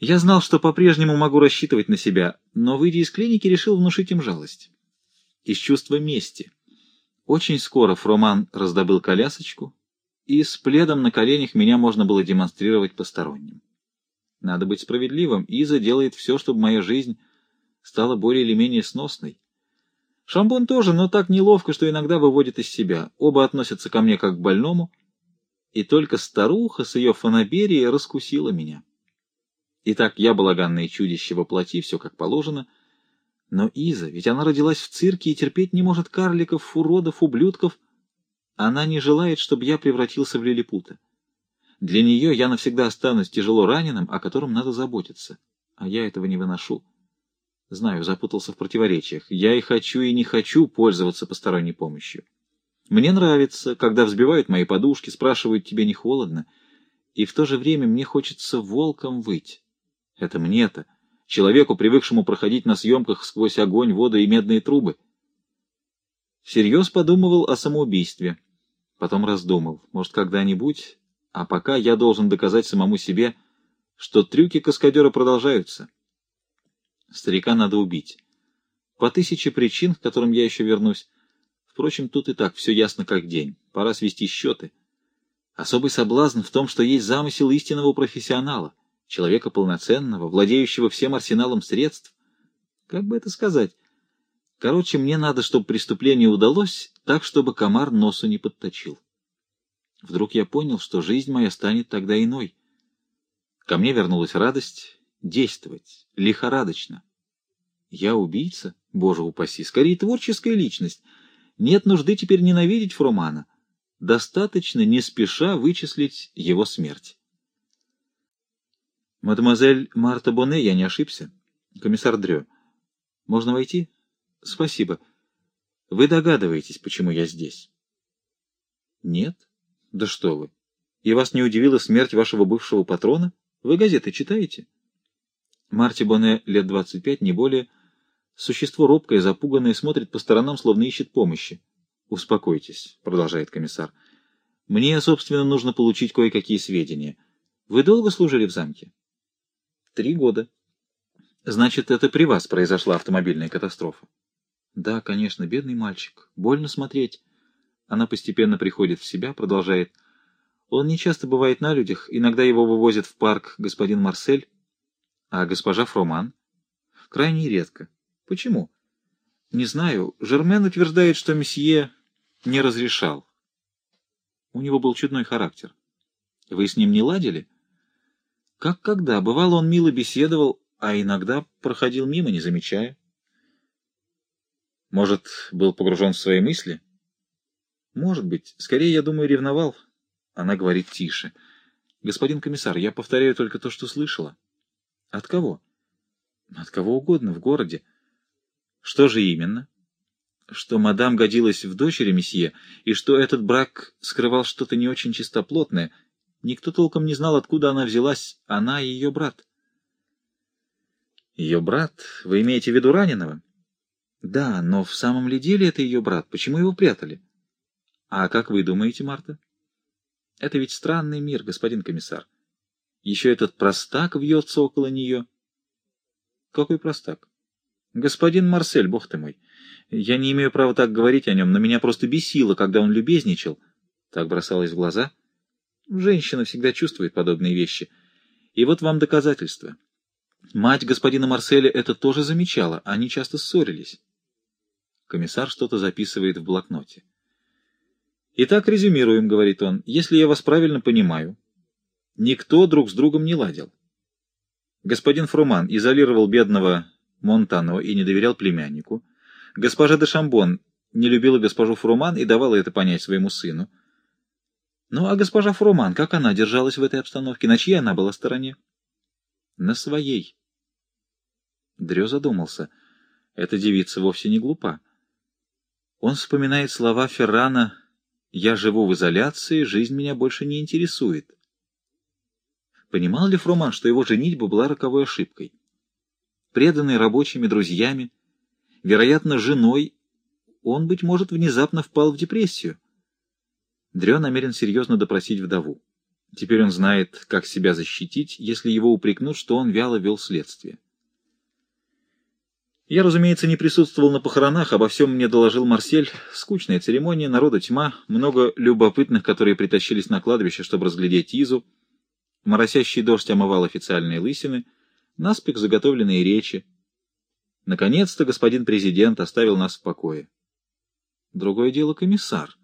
Я знал, что по-прежнему могу рассчитывать на себя, но, выйдя из клиники, решил внушить им жалость. Из чувства мести. Очень скоро Фроман раздобыл колясочку, и с пледом на коленях меня можно было демонстрировать посторонним. Надо быть справедливым, Иза делает все, чтобы моя жизнь стала более или менее сносной. Шамбон тоже, но так неловко, что иногда выводит из себя. Оба относятся ко мне как к больному, и только старуха с ее фанаберией раскусила меня. Итак, я балаганное чудище воплоти, все как положено. Но Иза, ведь она родилась в цирке и терпеть не может карликов, уродов, ублюдков. Она не желает, чтобы я превратился в лилипута. Для нее я навсегда останусь тяжело раненым, о котором надо заботиться. А я этого не выношу. Знаю, запутался в противоречиях. Я и хочу, и не хочу пользоваться посторонней помощью. Мне нравится, когда взбивают мои подушки, спрашивают, тебе не холодно, и в то же время мне хочется волком выть. Это мне-то, человеку, привыкшему проходить на съемках сквозь огонь, воду и медные трубы. Всерьез подумывал о самоубийстве. Потом раздумал, может, когда-нибудь, а пока я должен доказать самому себе, что трюки каскадера продолжаются. Старика надо убить. По тысяче причин, к которым я еще вернусь. Впрочем, тут и так все ясно как день. Пора свести счеты. Особый соблазн в том, что есть замысел истинного профессионала человека полноценного, владеющего всем арсеналом средств. Как бы это сказать? Короче, мне надо, чтобы преступление удалось, так, чтобы комар носу не подточил. Вдруг я понял, что жизнь моя станет тогда иной. Ко мне вернулась радость действовать, лихорадочно. Я убийца? Боже упаси! Скорее, творческая личность. Нет нужды теперь ненавидеть Фромана. Достаточно не спеша вычислить его смерть. Мадемуазель Марта Боне, я не ошибся. Комиссар Дрё. Можно войти? Спасибо. Вы догадываетесь, почему я здесь? Нет? Да что вы. И вас не удивила смерть вашего бывшего патрона? Вы газеты читаете? Марти Боне лет двадцать пять, не более. Существо робкое, запуганное, смотрит по сторонам, словно ищет помощи. «Успокойтесь», — продолжает комиссар. «Мне, собственно, нужно получить кое-какие сведения. Вы долго служили в замке?» Три года. Значит, это при вас произошла автомобильная катастрофа? Да, конечно, бедный мальчик. Больно смотреть. Она постепенно приходит в себя, продолжает. Он не часто бывает на людях, иногда его вывозят в парк господин Марсель, а госпожа Фроман. Крайне редко. Почему? Не знаю. Жермен утверждает, что месье не разрешал. У него был чудной характер. Вы с ним не ладили? — как когда? Бывало, он мило беседовал, а иногда проходил мимо, не замечая. Может, был погружен в свои мысли? Может быть. Скорее, я думаю, ревновал. Она говорит тише. Господин комиссар, я повторяю только то, что слышала. От кого? От кого угодно, в городе. Что же именно? Что мадам годилась в дочери месье, и что этот брак скрывал что-то не очень чистоплотное — Никто толком не знал, откуда она взялась, она и ее брат. Ее брат? Вы имеете в виду раненого? Да, но в самом ли деле это ее брат? Почему его прятали? А как вы думаете, Марта? Это ведь странный мир, господин комиссар. Еще этот простак вьется около нее. Какой простак? Господин Марсель, бог ты мой. Я не имею права так говорить о нем, но меня просто бесило, когда он любезничал. Так бросалось в глаза — Женщина всегда чувствует подобные вещи. И вот вам доказательство. Мать господина Марселя это тоже замечала, они часто ссорились. Комиссар что-то записывает в блокноте. «Итак, резюмируем», — говорит он, — «если я вас правильно понимаю, никто друг с другом не ладил. Господин Фруман изолировал бедного Монтано и не доверял племяннику. Госпожа де Шамбон не любила госпожу Фруман и давала это понять своему сыну. Ну, а госпожа Фруман, как она держалась в этой обстановке? На чьей она была стороне? На своей. Дрё задумался. Эта девица вовсе не глупа. Он вспоминает слова Феррана «Я живу в изоляции, жизнь меня больше не интересует». Понимал ли Фруман, что его женитьба была роковой ошибкой? Преданный рабочими друзьями, вероятно, женой, он, быть может, внезапно впал в депрессию. Дрё намерен серьезно допросить вдову. Теперь он знает, как себя защитить, если его упрекнут, что он вяло вел следствие. Я, разумеется, не присутствовал на похоронах, обо всем мне доложил Марсель. Скучная церемония, народа тьма, много любопытных, которые притащились на кладбище, чтобы разглядеть Изу. Моросящий дождь омывал официальные лысины, наспех заготовленные речи. Наконец-то господин президент оставил нас в покое. Другое дело комиссар.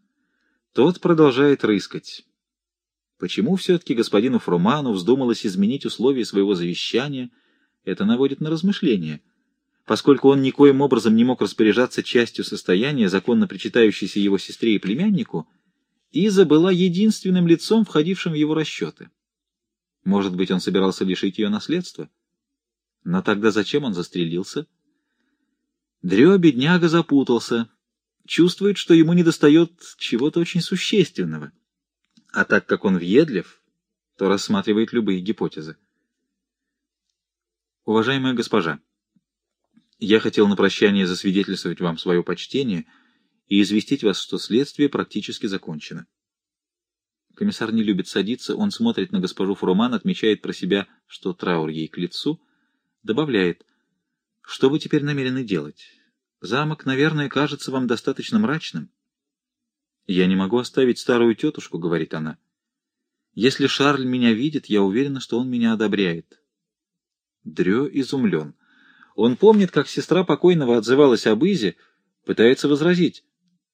Тот продолжает рыскать. Почему все-таки господину Фруману вздумалось изменить условия своего завещания, это наводит на размышления — Поскольку он никоим образом не мог распоряжаться частью состояния, законно причитающейся его сестре и племяннику, Иза была единственным лицом, входившим в его расчеты. Может быть, он собирался лишить ее наследства? Но тогда зачем он застрелился? Дрё, бедняга, запутался. Чувствует, что ему недостает чего-то очень существенного. А так как он въедлив, то рассматривает любые гипотезы. Уважаемая госпожа, я хотел на прощание засвидетельствовать вам свое почтение и известить вас, что следствие практически закончено. Комиссар не любит садиться, он смотрит на госпожу Фруман, отмечает про себя, что траур ей к лицу, добавляет, что вы теперь намерены делать? Замок, наверное, кажется вам достаточно мрачным. Я не могу оставить старую тетушку, говорит она. Если Шарль меня видит, я уверена, что он меня одобряет. Дрё изумлен. Он помнит, как сестра покойного отзывалась об Изе, пытается возразить.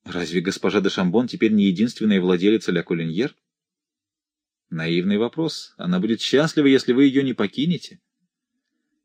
Разве госпожа де Шамбон теперь не единственная владелица Ля Колиньер? Наивный вопрос. Она будет счастлива, если вы ее не покинете.